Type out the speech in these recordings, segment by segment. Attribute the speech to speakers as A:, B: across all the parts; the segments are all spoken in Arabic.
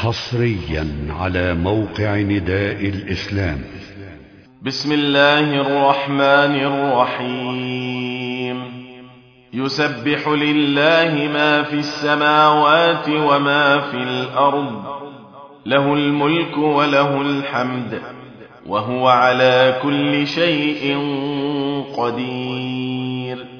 A: حصريا على موقع نداء الإسلام.
B: بسم الله الرحمن الرحيم. يسبح لله ما في السماوات وما في الأرض. له الملك وله الحمد. وهو على كل شيء قدير.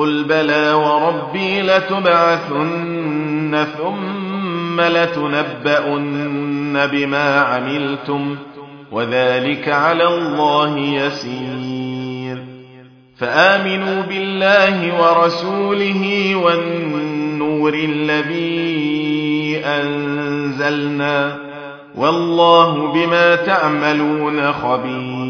B: قل بلى وربي لتبعثن ثم لتنبؤن بما عملتم وذلك على الله يسير فآمنوا بالله ورسوله والنور الذي أنزلنا والله بما تعملون خبير